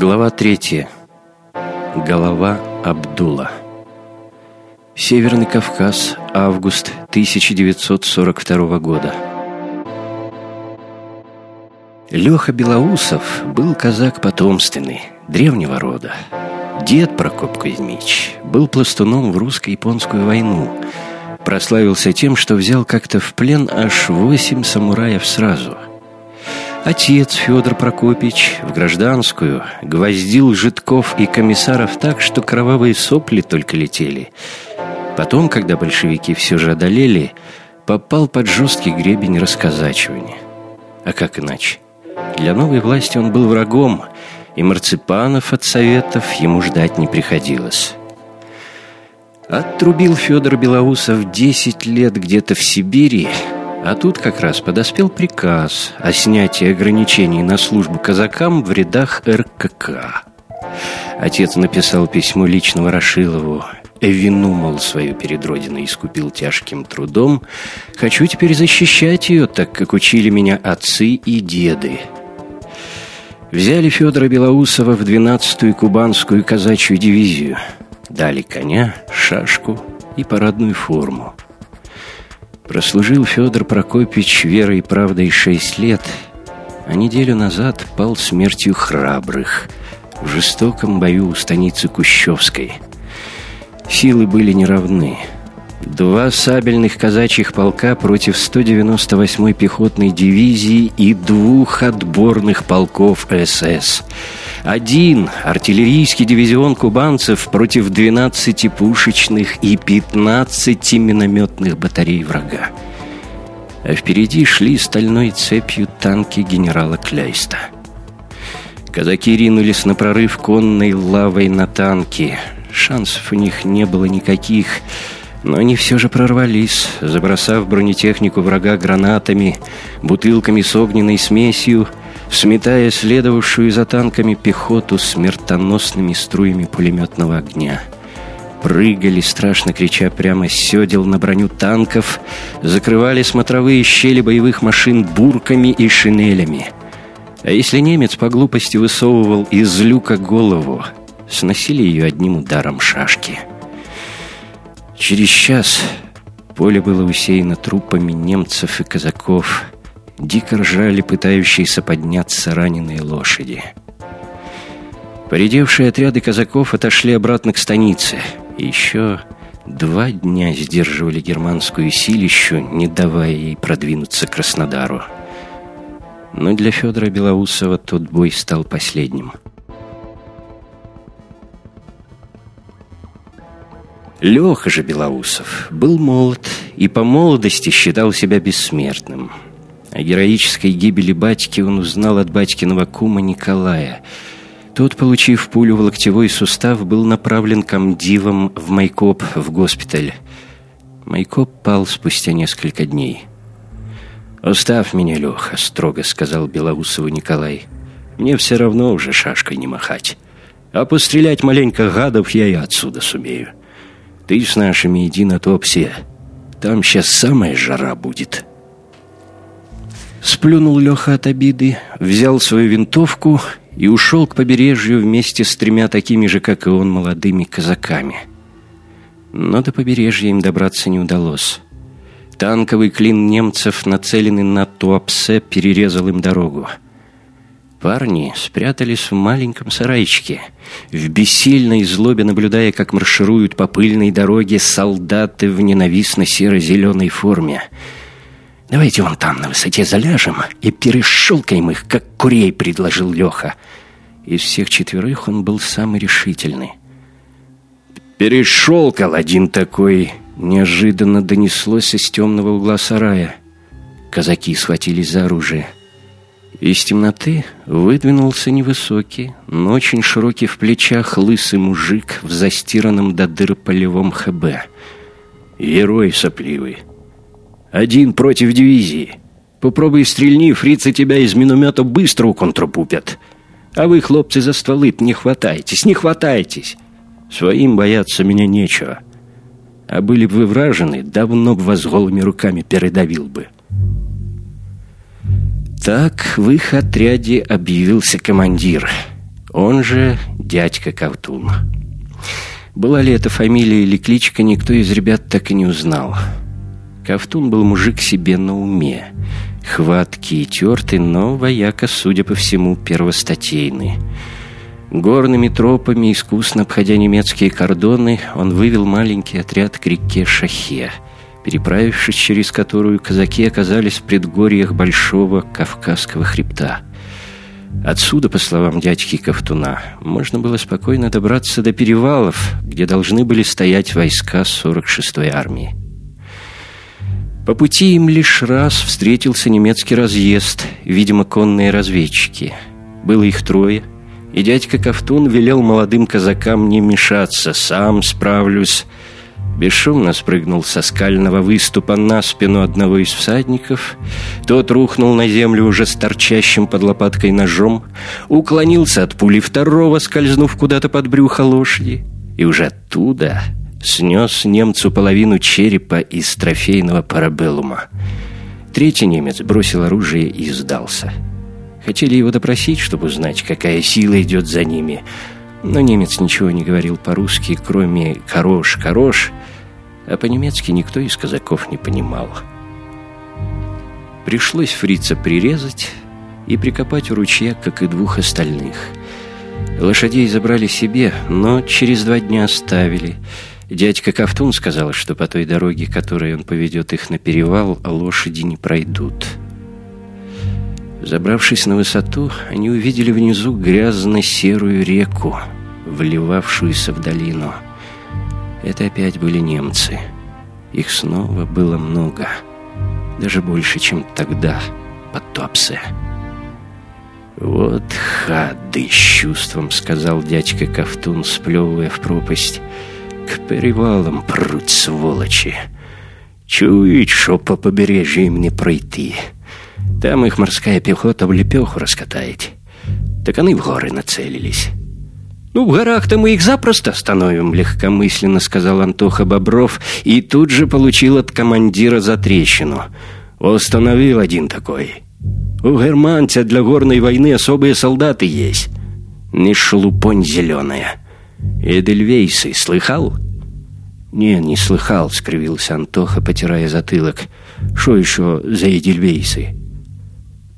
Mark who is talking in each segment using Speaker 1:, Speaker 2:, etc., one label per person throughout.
Speaker 1: Глава третья. Голова Абдула. Северный Кавказ, август 1942 года. Леха Белоусов был казак потомственный, древнего рода. Дед Прокоп Кузьмич был пластуном в русско-японскую войну. Прославился тем, что взял как-то в плен аж восемь самураев сразу – Отец Федор Прокопич в гражданскую гвоздил житков и комиссаров так, что кровавые сопли только летели. Потом, когда большевики все же одолели, попал под жесткий гребень расказачивания. А как иначе? Для новой власти он был врагом, и марципанов от советов ему ждать не приходилось. Отрубил Федор Белоусов 10 лет где-то в Сибири, а тут как раз подоспел приказ о снятии ограничений на службу казакам в рядах РКК. Отец написал письмо лично Ворошилову. Вину, мол, свою перед Родиной искупил тяжким трудом. Хочу теперь защищать ее, так как учили меня отцы и деды. Взяли Федора Белоусова в 12-ю кубанскую казачью дивизию. Дали коня, шашку и парадную форму. Прослужил Федор Прокопьевич верой и правдой шесть лет, а неделю назад пал смертью храбрых в жестоком бою у станицы Кущевской. Силы были неравны. Два сабельных казачьих полка против 198-й пехотной дивизии и двух отборных полков СС – один артиллерийский дивизион кубанцев против 12 пушечных и 15 минометных батарей врага. А впереди шли стальной цепью танки генерала Кляйста. Казаки ринулись на прорыв конной лавой на танки. Шансов у них не было никаких, но они все же прорвались, забросав бронетехнику врага гранатами, бутылками с огненной смесью – сметая следовавшую за танками пехоту смертоносными струями пулеметного огня. Прыгали, страшно крича прямо с седел на броню танков, закрывали смотровые щели боевых машин бурками и шинелями. А если немец по глупости высовывал из люка голову, сносили ее одним ударом шашки. Через час поле было усеяно трупами немцев и казаков — Дико ржали пытающиеся подняться раненые лошади. Поредевшие отряды казаков отошли обратно к станице. И еще два дня сдерживали германскую силищу, не давая ей продвинуться к Краснодару. Но для Федора Белоусова тот бой стал последним. Леха же Белоусов был молод и по молодости считал себя бессмертным – о героической гибели батьки он узнал от батькиного кума Николая. Тот, получив пулю в локтевой сустав, был направлен комдивом в Майкоп, в госпиталь. Майкоп пал спустя несколько дней. «Оставь меня, Леха», — строго сказал Белоусову Николай. «Мне все равно уже шашкой не махать. А пострелять маленько гадов я и отсюда сумею. Ты с нашими иди на топсе. Там сейчас самая жара будет». Сплюнул Леха от обиды, взял свою винтовку и ушел к побережью вместе с тремя такими же, как и он, молодыми казаками. Но до побережья им добраться не удалось. Танковый клин немцев, нацеленный на Туапсе, перерезал им дорогу. Парни спрятались в маленьком сарайчике, в бессильной злобе наблюдая, как маршируют по пыльной дороге солдаты в ненавистно серо-зеленой форме — «Давайте вон там на высоте заляжем и перешелкаем их, как курей», — предложил Леха. Из всех четверых он был самый решительный. «Перешелкал один такой!» Неожиданно донеслось из темного угла сарая. Казаки схватились за оружие. Из темноты выдвинулся невысокий, но очень широкий в плечах лысый мужик в застиранном до дыр полевом ХБ. Герой сопливый. Один против дивизии. Попробуй стрельни, фрицы тебя из миномета быстро уконтрапупят. А вы, хлопцы, за стволы не хватайтесь, не хватайтесь. Своим бояться меня нечего. А были бы вы вражены, давно бы вас голыми руками передавил бы. Так в их отряде объявился командир. он же дядька Ковтун. Была ли это фамилия или кличка, никто из ребят так и не узнал. Ковтун был мужик себе на уме. Хваткий и тертый, но вояка, судя по всему, первостатейный. Горными тропами, искусно обходя немецкие кордоны, он вывел маленький отряд к реке Шахе, переправившись через которую казаки оказались в предгорьях Большого Кавказского хребта – Отсюда, по словам дядьки Ковтуна, можно было спокойно добраться до перевалов, где должны были стоять войска 46-й армии. По пути им лишь раз встретился немецкий разъезд, видимо, конные разведчики. Было их трое, и дядька Ковтун велел молодым казакам не мешаться, сам справлюсь, бесшумно спрыгнул со скального выступа на спину одного из всадников. Тот рухнул на землю уже с торчащим под лопаткой ножом, уклонился от пули второго, скользнув куда-то под брюхо лошади, и уже оттуда снес немцу половину черепа из трофейного парабеллума. Третий немец бросил оружие и сдался. Хотели его допросить, чтобы узнать, какая сила идет за ними — но немец ничего не говорил по-русски, кроме «хорош, хорош», а по-немецки никто из казаков не понимал. Пришлось фрица прирезать и прикопать у ручья, как и двух остальных. Лошадей забрали себе, но через два дня оставили. Дядька Ковтун сказал, что по той дороге, которой он поведет их на перевал, лошади не пройдут. Забравшись на высоту, они увидели внизу грязно-серую реку, вливавшуюся в долину. Это опять были немцы. Их снова было много. Даже больше, чем тогда, под Туапсе. «Вот хады!» — с чувством сказал дядька Ковтун, сплевывая в пропасть. «К перевалам прут, сволочи! Чують, что по побережью им не пройти!» Там их морская пехота в лепеху раскатает. Так они в горы нацелились. «Ну, в горах-то мы их запросто остановим», — легкомысленно сказал Антоха Бобров и тут же получил от командира затрещину. «Установил один такой. У германца для горной войны особые солдаты есть. Не шелупонь зеленая. Эдельвейсы слыхал?» «Не, не слыхал», — скривился Антоха, потирая затылок. «Что еще за Эдельвейсы?»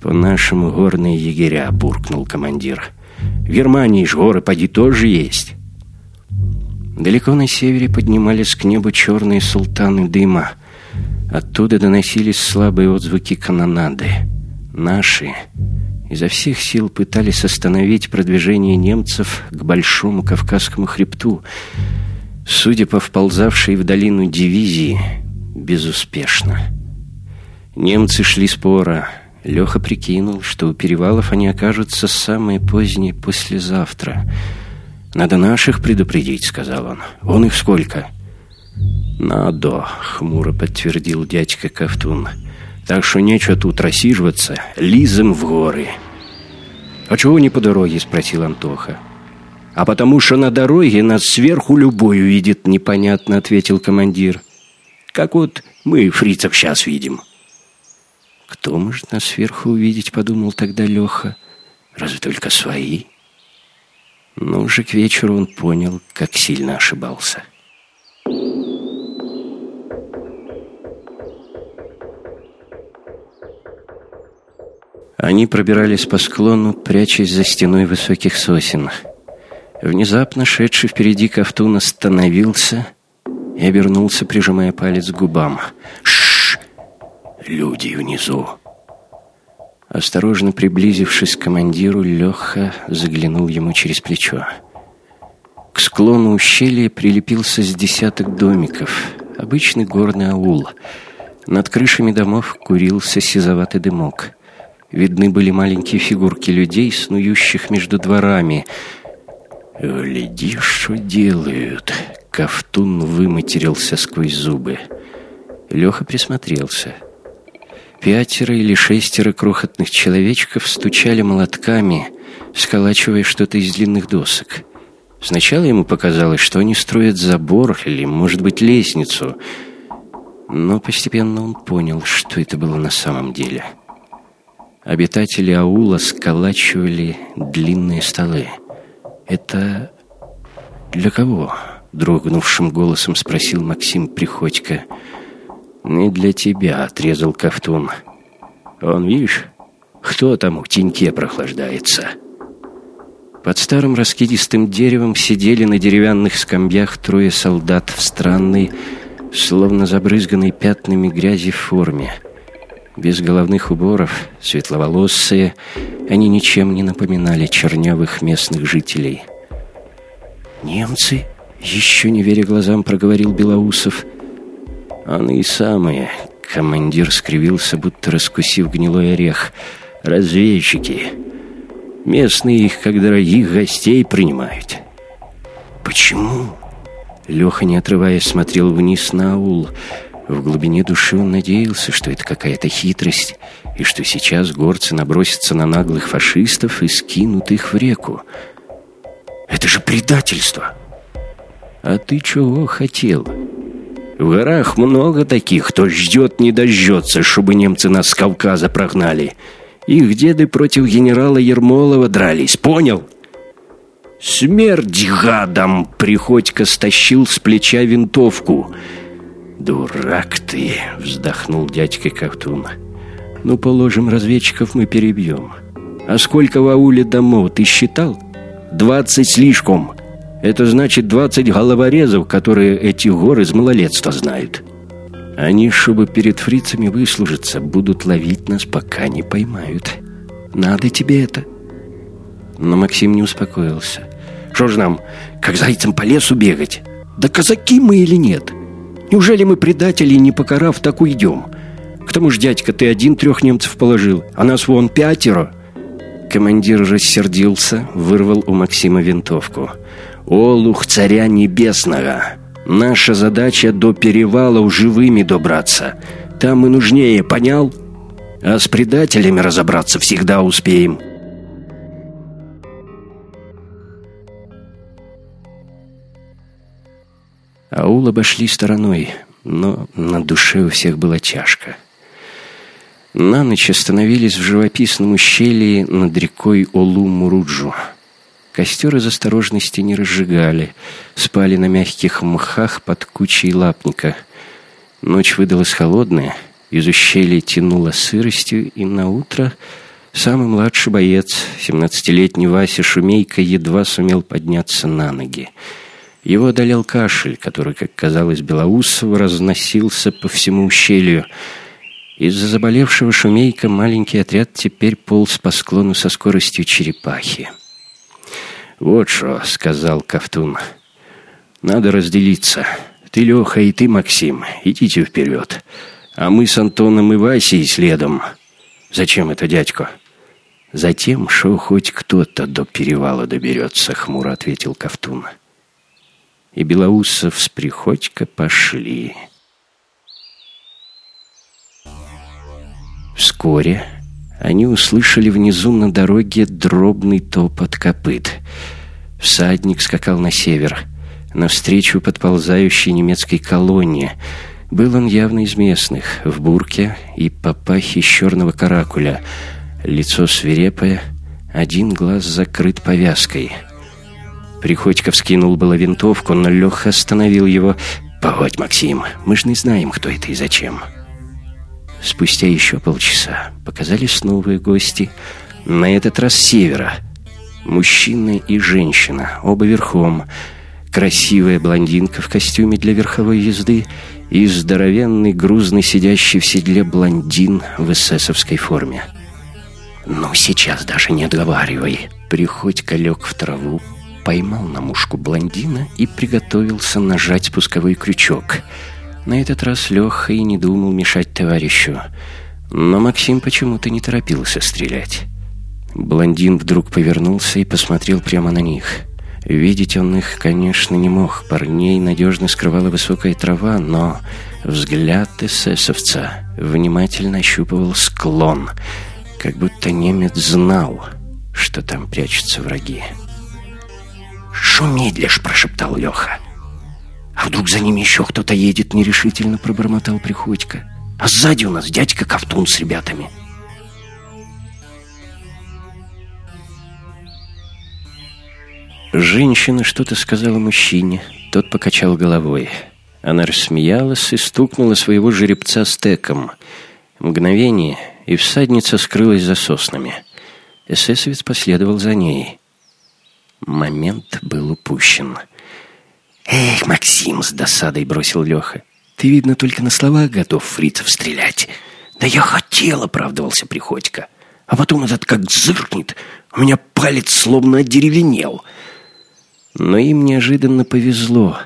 Speaker 1: «По-нашему горные егеря», — буркнул командир. «В Германии ж горы поди тоже есть». Далеко на севере поднимались к небу черные султаны дыма. Оттуда доносились слабые отзвуки канонады. Наши изо всех сил пытались остановить продвижение немцев к Большому Кавказскому хребту. Судя по вползавшей в долину дивизии, безуспешно. Немцы шли спора, Леха прикинул, что у перевалов они окажутся самые поздние послезавтра. «Надо наших предупредить», — сказал он. «Вон их сколько?» «Надо», — хмуро подтвердил дядька Ковтун. «Так что нечего тут рассиживаться, лизом в горы». «А чего не по дороге?» — спросил Антоха. «А потому что на дороге нас сверху любой увидит», — непонятно ответил командир. «Как вот мы фрицев сейчас видим». «Кто может нас сверху увидеть?» — подумал тогда Леха. «Разве только свои?» Но уже к вечеру он понял, как сильно ошибался. Они пробирались по склону, прячась за стеной высоких сосен. Внезапно шедший впереди Ковтун остановился и обернулся, прижимая палец к губам. «Ш люди внизу. Осторожно приблизившись к командиру, Леха заглянул ему через плечо. К склону ущелья прилепился с десяток домиков. Обычный горный аул. Над крышами домов курился сизоватый дымок. Видны были маленькие фигурки людей, снующих между дворами. «Гляди, что делают!» Ковтун выматерился сквозь зубы. Леха присмотрелся. Пятеро или шестеро крохотных человечков стучали молотками, сколачивая что-то из длинных досок. Сначала ему показалось, что они строят забор или, может быть, лестницу. Но постепенно он понял, что это было на самом деле. Обитатели аула сколачивали длинные столы. Это для кого?» Дрогнувшим голосом спросил Максим Приходько. «Не для тебя», — отрезал Ковтун. «Он, видишь, кто там в теньке прохлаждается?» Под старым раскидистым деревом сидели на деревянных скамьях трое солдат в странной, словно забрызганной пятнами грязи форме. Без головных уборов, светловолосые, они ничем не напоминали чернявых местных жителей. «Немцы?» — еще не веря глазам, проговорил Белоусов. «Они и самые». Командир скривился, будто раскусив гнилой орех. «Разведчики. Местные их, как дорогих гостей, принимают». «Почему?» Леха, не отрываясь, смотрел вниз на аул. В глубине души он надеялся, что это какая-то хитрость, и что сейчас горцы набросятся на наглых фашистов и скинут их в реку. «Это же предательство!» «А ты чего хотел?» «В горах много таких, кто ждет не дождется, чтобы немцы нас с Кавказа прогнали. Их деды против генерала Ермолова дрались, понял?» «Смерть гадам!» — Приходько стащил с плеча винтовку. «Дурак ты!» — вздохнул дядька Ковтун. «Ну, положим, разведчиков мы перебьем. А сколько в ауле домов, ты считал? Двадцать слишком. Это значит двадцать головорезов, которые эти горы с малолетства знают. Они, чтобы перед фрицами выслужиться, будут ловить нас, пока не поймают. Надо тебе это?» Но Максим не успокоился. Что ж нам, как зайцам по лесу бегать? Да казаки мы или нет? Неужели мы предатели, не покарав, так уйдем? К тому же, дядька, ты один трех немцев положил, а нас вон пятеро. Командир рассердился, вырвал у Максима винтовку. «Олух царя небесного! Наша задача до перевала живыми добраться. Там мы нужнее, понял? А с предателями разобраться всегда успеем». Аул обошли стороной, но на душе у всех была тяжко. На ночь остановились в живописном ущелье над рекой Олу-Муруджу. Костер из осторожности не разжигали, спали на мягких мхах под кучей лапника. Ночь выдалась холодная, из ущелья тянуло сыростью, и на утро самый младший боец, семнадцатилетний Вася Шумейка, едва сумел подняться на ноги. Его одолел кашель, который, как казалось Белоусову, разносился по всему ущелью. Из-за заболевшего шумейка маленький отряд теперь полз по склону со скоростью черепахи. «Вот что», — сказал Ковтун, — «надо разделиться. Ты, Леха, и ты, Максим, идите вперед, а мы с Антоном и Васей следом. Зачем это, дядько?» «Затем, что хоть кто-то до перевала доберется», — хмуро ответил Ковтун и Белоусов с Приходько пошли. Вскоре они услышали внизу на дороге дробный топот копыт. Всадник скакал на север, навстречу подползающей немецкой колонне. Был он явно из местных, в бурке и папахе черного каракуля. Лицо свирепое, один глаз закрыт повязкой — Приходько вскинул было винтовку, но Леха остановил его. «Погодь, Максим, мы же не знаем, кто это и зачем». Спустя еще полчаса показались новые гости, на этот раз севера. Мужчина и женщина, оба верхом. Красивая блондинка в костюме для верховой езды и здоровенный, грузный, сидящий в седле блондин в эсэсовской форме. «Ну, сейчас даже не отговаривай». Приходько лег в траву, поймал на мушку блондина и приготовился нажать спусковой крючок. На этот раз Леха и не думал мешать товарищу. Но Максим почему-то не торопился стрелять. Блондин вдруг повернулся и посмотрел прямо на них. Видеть он их, конечно, не мог. Парней надежно скрывала высокая трава, но взгляд эсэсовца внимательно ощупывал склон, как будто немец знал, что там прячутся враги. «Шо медлишь?» – прошептал Леха. «А вдруг за ними еще кто-то едет?» – нерешительно пробормотал Приходько. «А сзади у нас дядька Ковтун с ребятами». Женщина что-то сказала мужчине. Тот покачал головой. Она рассмеялась и стукнула своего жеребца стеком. Мгновение, и всадница скрылась за соснами. Эсэсовец последовал за ней. Момент был упущен. «Эх, Максим!» — с досадой бросил Леха. «Ты, видно, только на словах готов фрицев стрелять». «Да я хотел!» — оправдывался Приходько. «А потом этот как зыркнет, у меня палец словно одеревенел». Но им неожиданно повезло.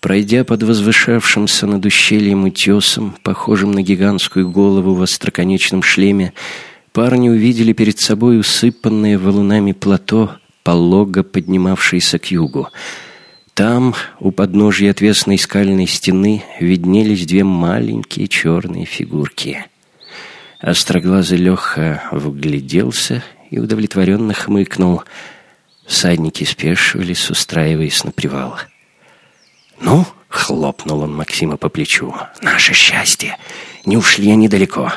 Speaker 1: Пройдя под возвышавшимся над ущельем утесом, похожим на гигантскую голову в остроконечном шлеме, парни увидели перед собой усыпанное валунами плато, полого поднимавшееся к югу. Там, у подножия отвесной скальной стены, виднелись две маленькие черные фигурки. Остроглазый Леха вгляделся и удовлетворенно хмыкнул — Всадники спешивались, устраиваясь на привал. «Ну?» — хлопнул он Максима по плечу. «Наше счастье! Не ушли они далеко.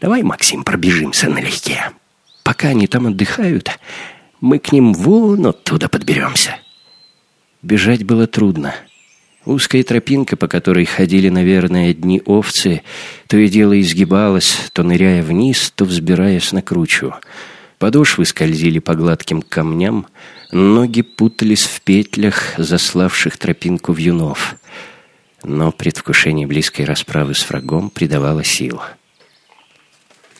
Speaker 1: Давай, Максим, пробежимся налегке. Пока они там отдыхают, мы к ним вон оттуда подберемся». Бежать было трудно. Узкая тропинка, по которой ходили, наверное, одни овцы, то и дело изгибалась, то ныряя вниз, то взбираясь на кручу. Подошвы скользили по гладким камням, ноги путались в петлях, заславших тропинку вьюнов. Но предвкушение близкой расправы с врагом придавало сил.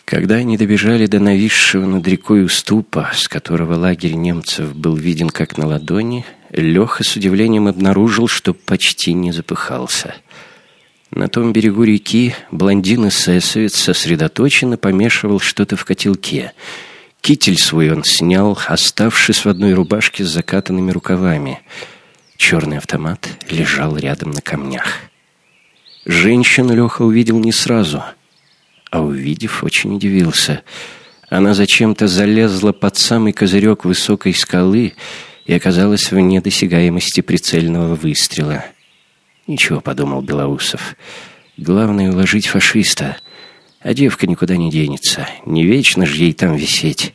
Speaker 1: Когда они добежали до нависшего над рекой уступа, с которого лагерь немцев был виден как на ладони, Леха с удивлением обнаружил, что почти не запыхался. На том берегу реки блондин-эсэсовец сосредоточенно помешивал что-то в котелке — Китель свой он снял, оставшись в одной рубашке с закатанными рукавами. Черный автомат лежал рядом на камнях. Женщину Леха увидел не сразу, а увидев, очень удивился. Она зачем-то залезла под самый козырек высокой скалы и оказалась в недосягаемости прицельного выстрела. «Ничего», — подумал Белоусов, — «главное — уложить фашиста». А девка никуда не денется. Не вечно же ей там висеть.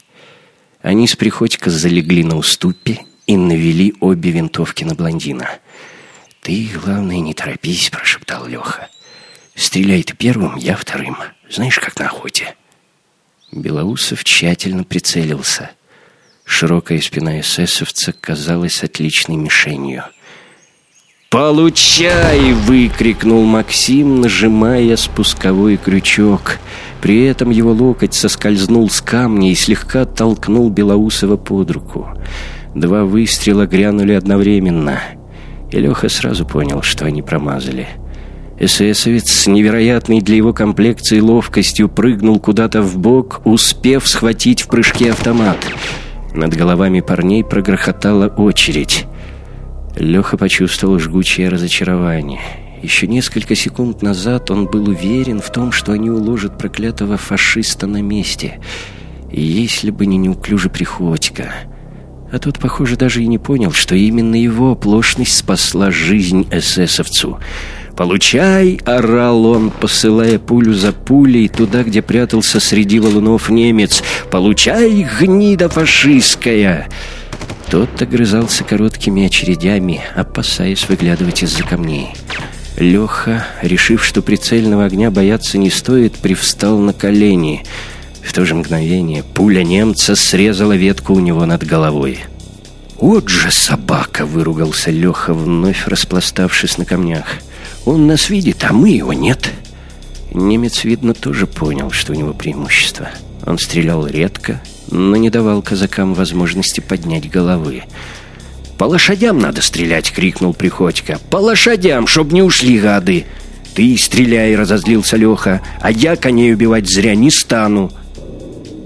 Speaker 1: Они с Приходько залегли на уступе и навели обе винтовки на блондина. «Ты, главное, не торопись», — прошептал Леха. «Стреляй ты первым, я вторым. Знаешь, как на охоте». Белоусов тщательно прицелился. Широкая спина эсэсовца казалась отличной мишенью — «Получай!» — выкрикнул Максим, нажимая спусковой крючок. При этом его локоть соскользнул с камня и слегка толкнул Белоусова под руку. Два выстрела грянули одновременно. И Леха сразу понял, что они промазали. Эсэсовец с невероятной для его комплекции ловкостью прыгнул куда-то в бок, успев схватить в прыжке автомат. Над головами парней прогрохотала очередь. Леха почувствовал жгучее разочарование. Еще несколько секунд назад он был уверен в том, что они уложат проклятого фашиста на месте. Если бы не неуклюже Приходько. А тот, похоже, даже и не понял, что именно его оплошность спасла жизнь эсэсовцу. «Получай!» — орал он, посылая пулю за пулей туда, где прятался среди валунов немец. «Получай, гнида фашистская!» Тот огрызался короткими очередями, опасаясь выглядывать из-за камней. Леха, решив, что прицельного огня бояться не стоит, привстал на колени. В то же мгновение пуля немца срезала ветку у него над головой. «Вот же собака!» — выругался Леха, вновь распластавшись на камнях. «Он нас видит, а мы его нет!» Немец, видно, тоже понял, что у него преимущество. Он стрелял редко но не давал казакам возможности поднять головы. «По лошадям надо стрелять!» — крикнул Приходько. «По лошадям, чтоб не ушли гады!» «Ты стреляй!» — разозлился Леха. «А я коней убивать зря не стану!»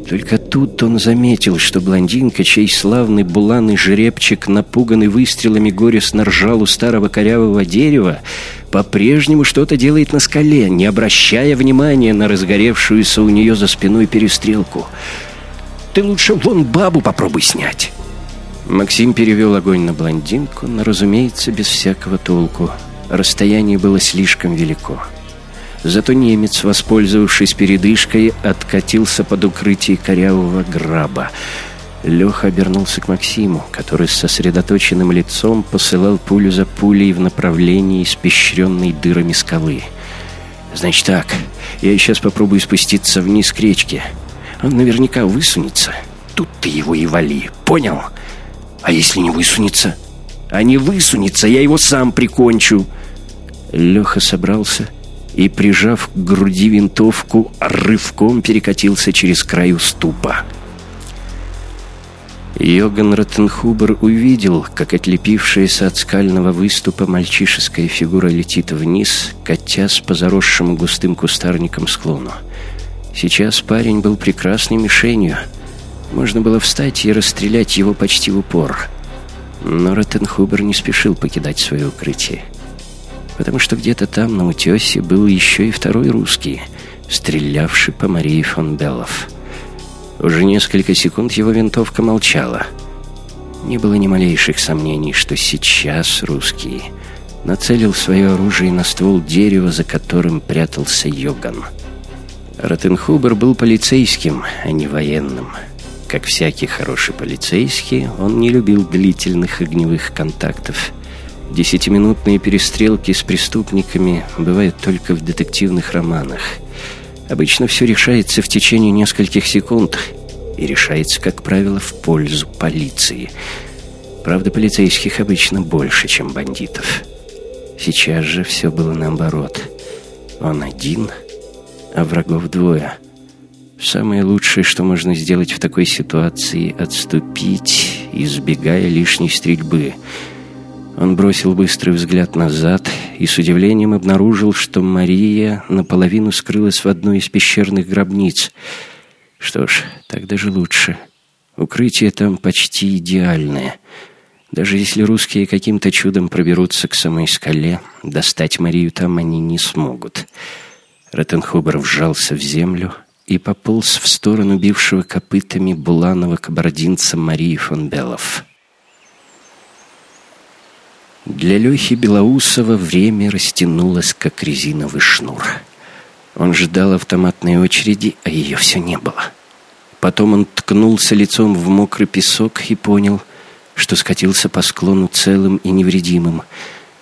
Speaker 1: Только тут он заметил, что блондинка, чей славный буланый жеребчик, напуганный выстрелами горестно ржал у старого корявого дерева, по-прежнему что-то делает на скале, не обращая внимания на разгоревшуюся у нее за спиной перестрелку. Ты лучше вон бабу попробуй снять». Максим перевел огонь на блондинку, но, разумеется, без всякого толку. Расстояние было слишком велико. Зато немец, воспользовавшись передышкой, откатился под укрытие корявого граба. Леха обернулся к Максиму, который с сосредоточенным лицом посылал пулю за пулей в направлении испещренной дырами скалы. «Значит так, я сейчас попробую спуститься вниз к речке. Он наверняка высунется. Тут ты его и вали, понял? А если не высунется?» «А не высунется, я его сам прикончу!» Леха собрался и, прижав к груди винтовку, рывком перекатился через край уступа. Йоган Роттенхубер увидел, как отлепившаяся от скального выступа мальчишеская фигура летит вниз, катясь по заросшему густым кустарником склону. Сейчас парень был прекрасной мишенью. Можно было встать и расстрелять его почти в упор. Но Роттенхубер не спешил покидать свое укрытие. Потому что где-то там, на утесе, был еще и второй русский, стрелявший по Марии фон Беллов. Уже несколько секунд его винтовка молчала. Не было ни малейших сомнений, что сейчас русский нацелил свое оружие на ствол дерева, за которым прятался Йоган. Ротенхубер был полицейским, а не военным. Как всякий хороший полицейский, он не любил длительных огневых контактов. Десятиминутные перестрелки с преступниками бывают только в детективных романах – Обычно все решается в течение нескольких секунд и решается, как правило, в пользу полиции. Правда, полицейских обычно больше, чем бандитов. Сейчас же все было наоборот. Он один, а врагов двое. Самое лучшее, что можно сделать в такой ситуации, отступить, избегая лишней стрельбы – он бросил быстрый взгляд назад и с удивлением обнаружил, что Мария наполовину скрылась в одной из пещерных гробниц. Что ж, так даже лучше. Укрытие там почти идеальное. Даже если русские каким-то чудом проберутся к самой скале, достать Марию там они не смогут. Ротенхубер вжался в землю и пополз в сторону бившего копытами буланого кабардинца Марии фон Беллов. Для Лехи Белоусова время растянулось, как резиновый шнур. Он ждал автоматной очереди, а ее все не было. Потом он ткнулся лицом в мокрый песок и понял, что скатился по склону целым и невредимым.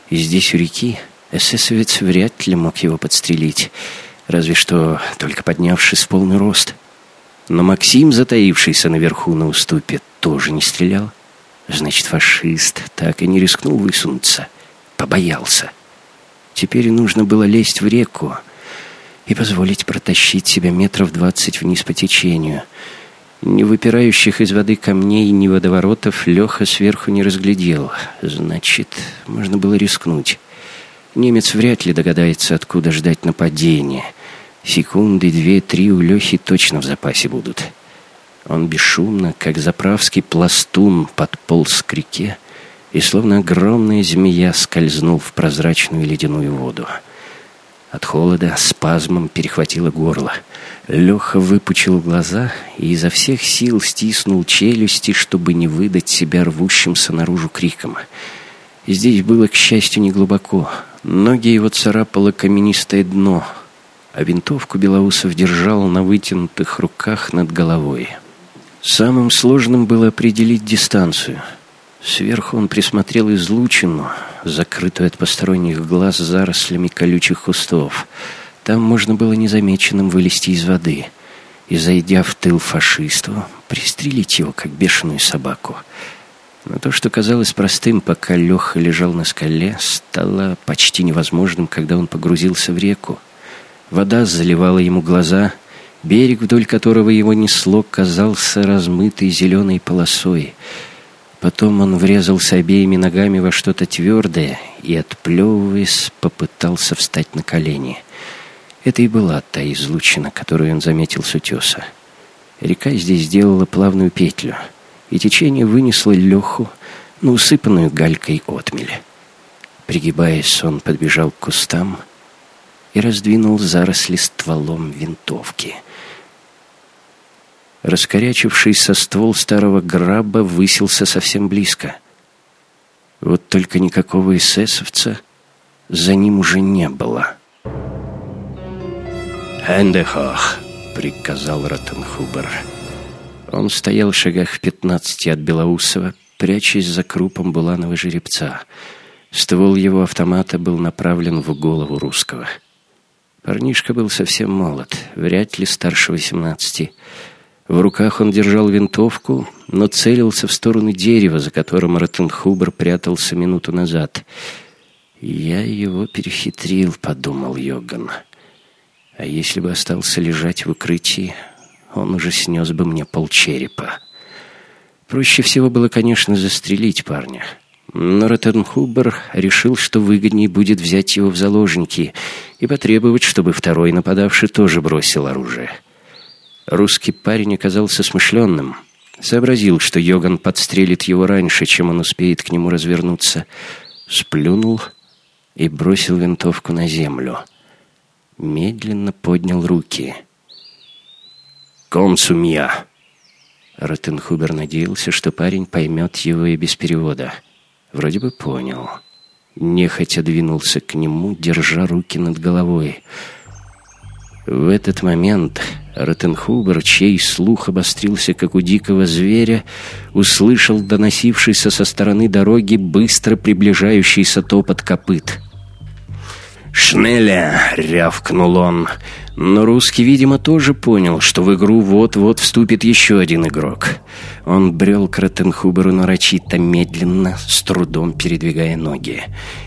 Speaker 1: И здесь у реки эсэсовец вряд ли мог его подстрелить, разве что только поднявшись в полный рост. Но Максим, затаившийся наверху на уступе, тоже не стрелял. Значит, фашист так и не рискнул высунуться. Побоялся. Теперь нужно было лезть в реку и позволить протащить себя метров двадцать вниз по течению. Ни выпирающих из воды камней, ни водоворотов Леха сверху не разглядел. Значит, можно было рискнуть. Немец вряд ли догадается, откуда ждать нападения. Секунды, две, три у Лехи точно в запасе будут. Он бесшумно, как заправский пластун, подполз к реке и, словно огромная змея, скользнул в прозрачную ледяную воду. От холода спазмом перехватило горло. Леха выпучил глаза и изо всех сил стиснул челюсти, чтобы не выдать себя рвущимся наружу криком. здесь было, к счастью, неглубоко. Ноги его царапало каменистое дно, а винтовку Белоусов держал на вытянутых руках над головой. Самым сложным было определить дистанцию. Сверху он присмотрел излучину, закрытую от посторонних глаз зарослями колючих кустов. Там можно было незамеченным вылезти из воды и, зайдя в тыл фашисту, пристрелить его, как бешеную собаку. Но то, что казалось простым, пока Леха лежал на скале, стало почти невозможным, когда он погрузился в реку. Вода заливала ему глаза — Берег, вдоль которого его несло, казался размытой зеленой полосой. Потом он врезался обеими ногами во что-то твердое и, отплевываясь, попытался встать на колени. Это и была та излучина, которую он заметил с утеса. Река здесь сделала плавную петлю, и течение вынесло Леху на усыпанную галькой отмель. Пригибаясь, он подбежал к кустам и раздвинул заросли стволом винтовки — Раскорячившийся ствол старого граба высился совсем близко. Вот только никакого эсэсовца за ним уже не было.
Speaker 2: «Эндехох!» — приказал Ротенхубер.
Speaker 1: Он стоял в шагах в пятнадцати от Белоусова, прячась за крупом буланого жеребца. Ствол его автомата был направлен в голову русского. Парнишка был совсем молод, вряд ли старше восемнадцати. В руках он держал винтовку, но целился в сторону дерева, за которым Ротенхубер прятался минуту назад. «Я его перехитрил», — подумал Йоган. «А если бы остался лежать в укрытии, он уже снес бы мне полчерепа». Проще всего было, конечно, застрелить парня. Но Ротенхубер решил, что выгоднее будет взять его в заложники и потребовать, чтобы второй нападавший тоже бросил оружие. Русский парень оказался смышленным. Сообразил, что Йоган подстрелит его раньше, чем он успеет к нему развернуться. Сплюнул и бросил винтовку на землю. Медленно поднял руки. «Консумья!» Ротенхубер надеялся, что парень поймет его и без перевода. Вроде бы понял. Нехотя двинулся к нему, держа руки над головой. В этот момент Ротенхубер, чей слух обострился, как у дикого зверя, услышал доносившийся со стороны дороги быстро приближающийся топот копыт. «Шнеля!» — рявкнул он. Но русский, видимо, тоже понял, что в игру вот-вот вступит еще один игрок. Он брел к Ротенхуберу нарочито медленно, с трудом передвигая ноги.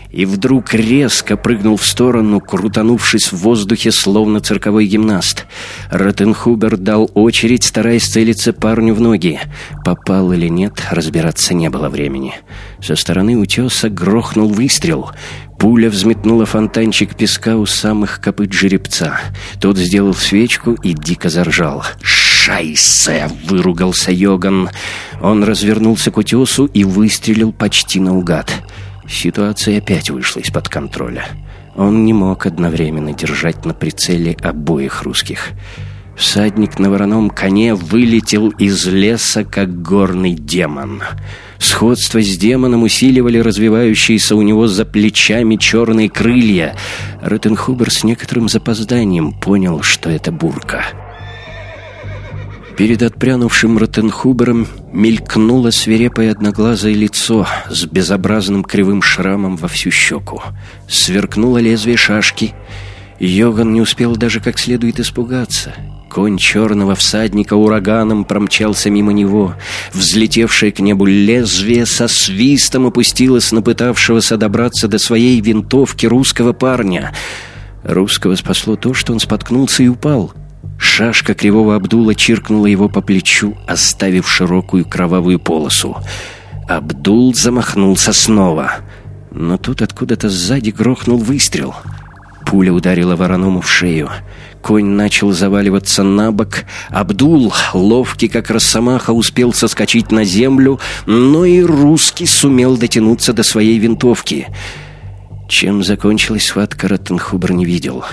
Speaker 1: И вдруг резко прыгнул в сторону, крутанувшись в воздухе, словно цирковой гимнаст. Ротенхубер дал очередь, стараясь целиться парню в ноги. Попал или нет, разбираться не было времени. Со стороны утеса грохнул выстрел. Пуля взметнула фонтанчик песка у самых копыт жеребца. Тот сделал свечку и дико заржал. «Шайсе!» — выругался Йоган. Он развернулся к утесу и выстрелил почти наугад. Ситуация опять вышла из-под контроля. Он не мог одновременно держать на прицеле обоих русских. Всадник на вороном коне вылетел из леса, как горный демон — Сходство с демоном усиливали развивающиеся у него за плечами черные крылья. Ротенхубер с некоторым запозданием понял, что это бурка. Перед отпрянувшим Ротенхубером мелькнуло свирепое одноглазое лицо с безобразным кривым шрамом во всю щеку. Сверкнуло лезвие шашки. Йоган не успел даже как следует испугаться. Конь черного всадника ураганом промчался мимо него. Взлетевшее к небу лезвие со свистом опустилось на пытавшегося добраться до своей винтовки русского парня. Русского спасло то, что он споткнулся и упал. Шашка кривого Абдула чиркнула его по плечу, оставив широкую кровавую полосу. Абдул замахнулся снова. Но тут откуда-то сзади грохнул выстрел. Пуля ударила вороному в шею. Конь начал заваливаться на бок. Абдул, ловкий как росомаха, успел соскочить на землю, но и русский сумел дотянуться до своей винтовки. Чем закончилась схватка, Роттенхубер не видел.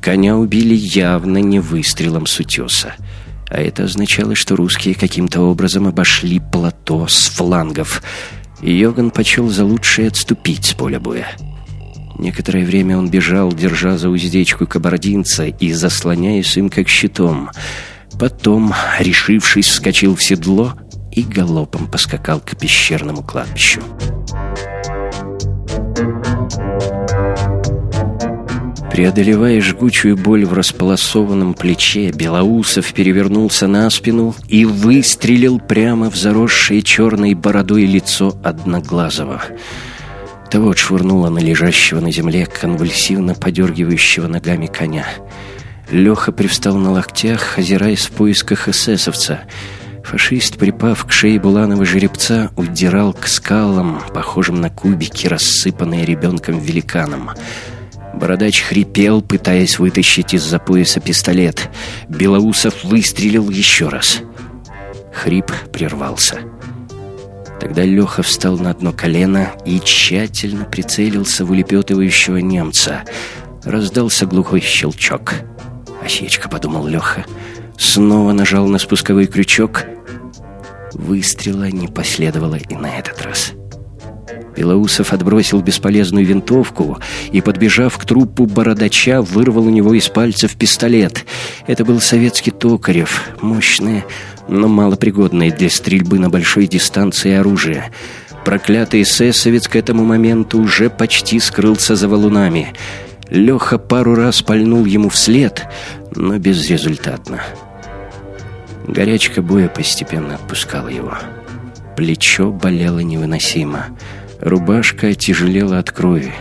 Speaker 1: Коня убили явно не выстрелом с утеса. А это означало, что русские каким-то образом обошли плато с флангов. Йоган почел за лучшее отступить с поля боя. Некоторое время он бежал, держа за уздечку кабардинца и заслоняясь им как щитом. Потом, решившись, вскочил в седло и галопом поскакал к пещерному кладбищу. Преодолевая жгучую боль в располосованном плече, Белоусов перевернулся на спину и выстрелил прямо в заросшее черной бородой лицо Одноглазого — того отшвырнуло на лежащего на земле конвульсивно подергивающего ногами коня. Леха привстал на локтях, озираясь в поисках эсэсовца. Фашист, припав к шее Буланова жеребца, удирал к скалам, похожим на кубики, рассыпанные ребенком-великаном. Бородач хрипел, пытаясь вытащить из-за пояса пистолет. Белоусов выстрелил еще раз. Хрип прервался. Тогда Леха встал на одно колено и тщательно прицелился в улепетывающего немца. Раздался глухой щелчок. «Осечка», — подумал Леха. Снова нажал на спусковой крючок. Выстрела не последовало и на этот раз. Белоусов отбросил бесполезную винтовку и, подбежав к трупу бородача, вырвал у него из пальцев пистолет. Это был советский Токарев, мощное но малопригодное для стрельбы на большой дистанции оружие. Проклятый эсэсовец к этому моменту уже почти скрылся за валунами. Леха пару раз пальнул ему вслед, но безрезультатно. Горячка боя постепенно отпускала его. Плечо болело невыносимо. Рубашка отяжелела от крови.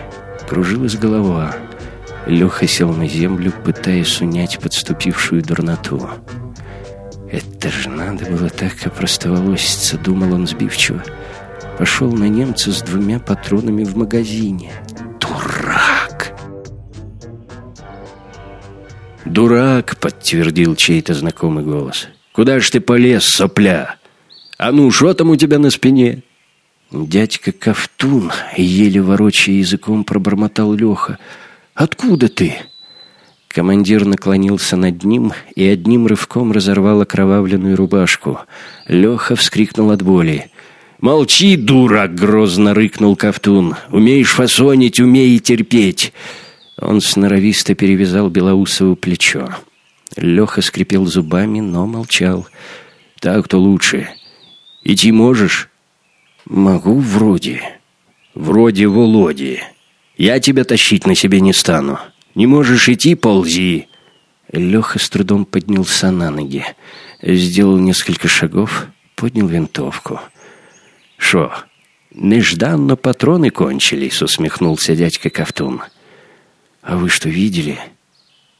Speaker 1: Кружилась голова. Леха сел на землю, пытаясь унять подступившую дурноту. «Это же надо было так опростоволоситься», — думал он сбивчиво. Пошел на немца с двумя патронами в магазине. «Дурак!» «Дурак!» — подтвердил чей-то знакомый голос. «Куда ж ты полез, сопля? А ну, что там у тебя на спине?» Дядька Ковтун, еле ворочая языком, пробормотал Леха. «Откуда ты?» Командир наклонился над ним и одним рывком разорвал окровавленную рубашку. Леха вскрикнул от боли. «Молчи, дура!» — грозно рыкнул Ковтун. «Умеешь фасонить, умей терпеть!» Он сноровисто перевязал Белоусову плечо. Леха скрипел зубами, но молчал. «Так-то лучше. Идти можешь?» «Могу вроде». «Вроде Володи. Я тебя тащить на себе не стану. Не можешь идти, ползи!» Леха с трудом поднялся на ноги. Сделал несколько шагов, поднял винтовку. «Шо, нежданно патроны кончились?» — усмехнулся дядька Ковтун. «А вы что, видели?»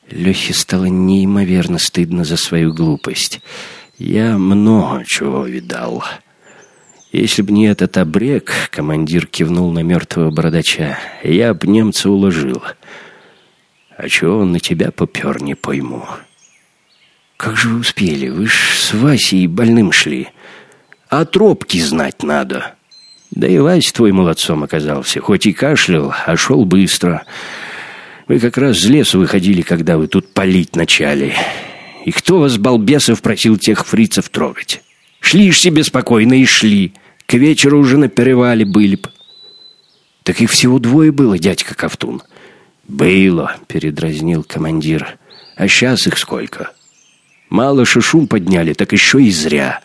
Speaker 1: Лехе стало неимоверно стыдно за свою глупость. «Я много чего видал». «Если б не этот обрек», — командир кивнул на мертвого бородача, — «я б немца уложил». А чего он на тебя попер, не пойму. Как же вы успели? Вы ж с Васей больным шли. А тропки знать надо. Да и Вась твой молодцом оказался. Хоть и кашлял, а шел быстро. Вы как раз с лесу выходили, когда вы тут палить начали. И кто вас, балбесов, просил тех фрицев трогать? Шли ж себе спокойно и шли. К вечеру уже на перевале были б. Так их всего двое было, дядька Ковтун. — «Было», — передразнил командир. «А сейчас их сколько?» «Мало шишум подняли, так еще и зря.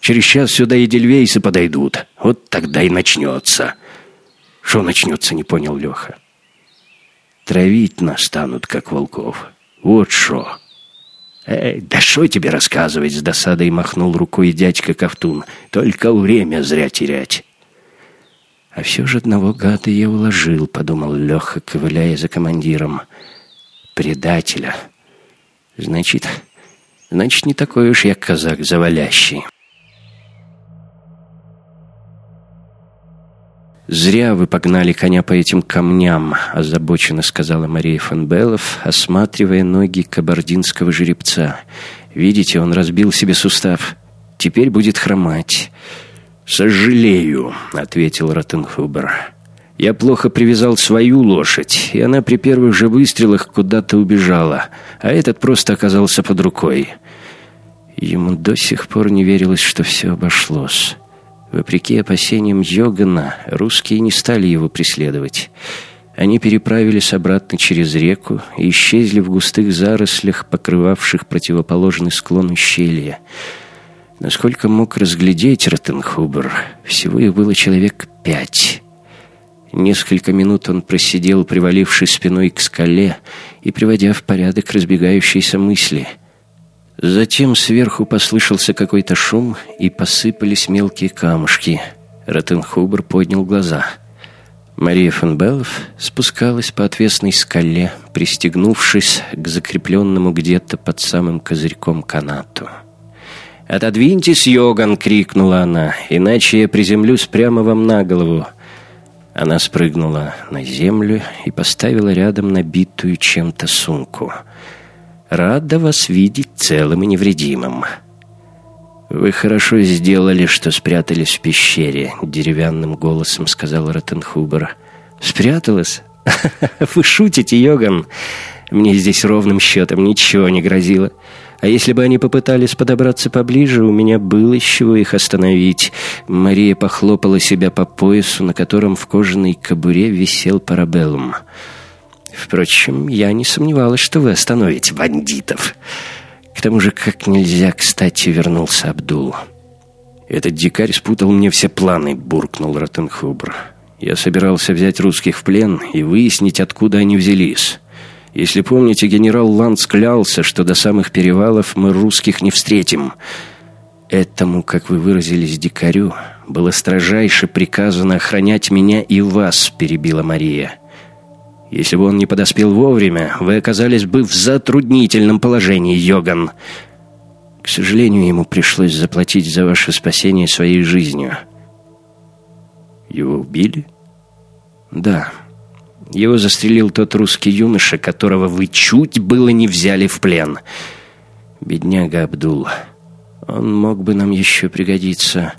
Speaker 1: Через час сюда и дельвейсы подойдут. Вот тогда и начнется». «Что начнется?» — не понял Леха. «Травить нас станут, как волков. Вот что». «Эй, да что тебе рассказывать?» — с досадой махнул рукой дядька Ковтун. «Только время зря терять». «А все же одного гада я уложил», — подумал Леха, ковыляя за командиром. «Предателя. Значит, значит, не такой уж я казак завалящий». «Зря вы погнали коня по этим камням», — озабоченно сказала Мария фон Беллов, осматривая ноги кабардинского жеребца. «Видите, он разбил себе сустав. Теперь будет хромать». «Сожалею», — ответил Ротенхубер. «Я плохо привязал свою лошадь, и она при первых же выстрелах куда-то убежала, а этот просто оказался под рукой». Ему до сих пор не верилось, что все обошлось. Вопреки опасениям Йогана, русские не стали его преследовать. Они переправились обратно через реку и исчезли в густых зарослях, покрывавших противоположный склон ущелья. Насколько мог разглядеть Ротенхубер, всего их было человек пять. Несколько минут он просидел, привалившись спиной к скале и приводя в порядок разбегающиеся мысли. Затем сверху послышался какой-то шум, и посыпались мелкие камушки. Ротенхубер поднял глаза. Мария фон Беллов спускалась по отвесной скале, пристегнувшись к закрепленному где-то под самым козырьком канату. «Отодвиньтесь, Йоган!» — крикнула она. «Иначе я приземлюсь прямо вам на голову!» Она спрыгнула на землю и поставила рядом набитую чем-то сумку. «Рада вас видеть целым и невредимым!» «Вы хорошо сделали, что спрятались в пещере», — деревянным голосом сказал Ротенхубер. «Спряталась? Вы шутите, Йоган? Мне здесь ровным счетом ничего не грозило. А если бы они попытались подобраться поближе, у меня было из чего их остановить. Мария похлопала себя по поясу, на котором в кожаной кобуре висел парабеллум. Впрочем, я не сомневалась, что вы остановите бандитов. К тому же, как нельзя кстати вернулся Абдул. «Этот дикарь спутал мне все планы», — буркнул Ротенхубр. «Я собирался взять русских в плен и выяснить, откуда они взялись. Если помните, генерал Ланс клялся, что до самых перевалов мы русских не встретим. Этому, как вы выразились, дикарю, было строжайше приказано охранять меня и вас», — перебила Мария. «Если бы он не подоспел вовремя, вы оказались бы в затруднительном положении, Йоган». К сожалению, ему пришлось заплатить за ваше спасение своей жизнью. Его убили? Да. Его застрелил тот русский юноша, которого вы чуть было не взяли в плен. Бедняга Абдул. Он мог бы нам еще пригодиться.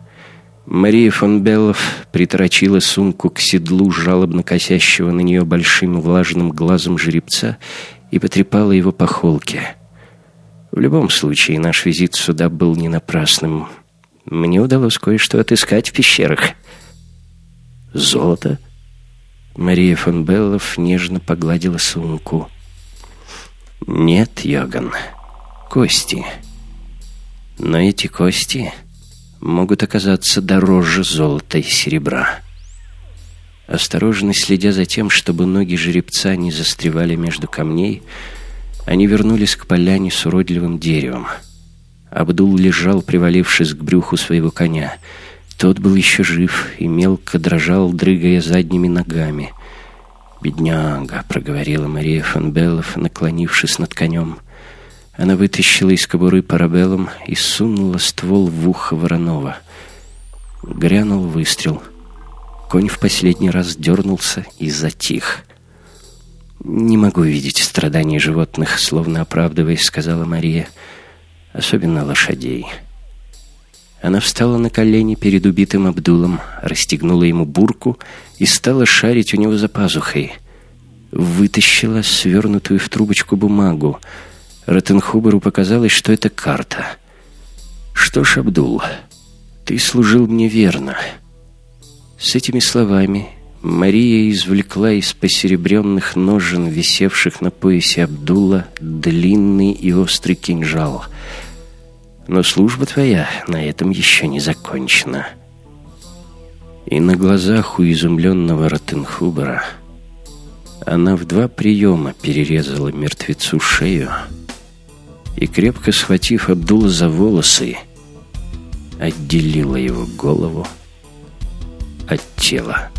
Speaker 1: Мария фон Беллов приторочила сумку к седлу жалобно косящего на нее большим влажным глазом жеребца и потрепала его по холке. В любом случае, наш визит сюда был не напрасным. Мне удалось кое-что отыскать в пещерах. Золото? Мария фон Беллов нежно погладила сумку. Нет, Йоган, кости. Но эти кости могут оказаться дороже золота и серебра. Осторожно следя за тем, чтобы ноги жеребца не застревали между камней, они вернулись к поляне с уродливым деревом. Абдул лежал, привалившись к брюху своего коня. Тот был еще жив и мелко дрожал, дрыгая задними ногами. «Бедняга», — проговорила Мария фон Беллов, наклонившись над конем. Она вытащила из кобуры парабеллум и сунула ствол в ухо Воронова. Грянул выстрел. Конь в последний раз дернулся и затих. «Не могу видеть страданий животных», — словно оправдываясь, сказала Мария. «Особенно лошадей». Она встала на колени перед убитым Абдулом, расстегнула ему бурку и стала шарить у него за пазухой. Вытащила свернутую в трубочку бумагу. Ротенхуберу показалось, что это карта. «Что ж, Абдул, ты служил мне верно». С этими словами Мария извлекла из посеребренных ножен, висевших на поясе Абдулла, длинный и острый кинжал. Но служба твоя на этом еще не закончена. И на глазах у изумленного Ротенхубера она в два приема перерезала мертвецу шею и, крепко схватив Абдула за волосы, отделила его голову от тела.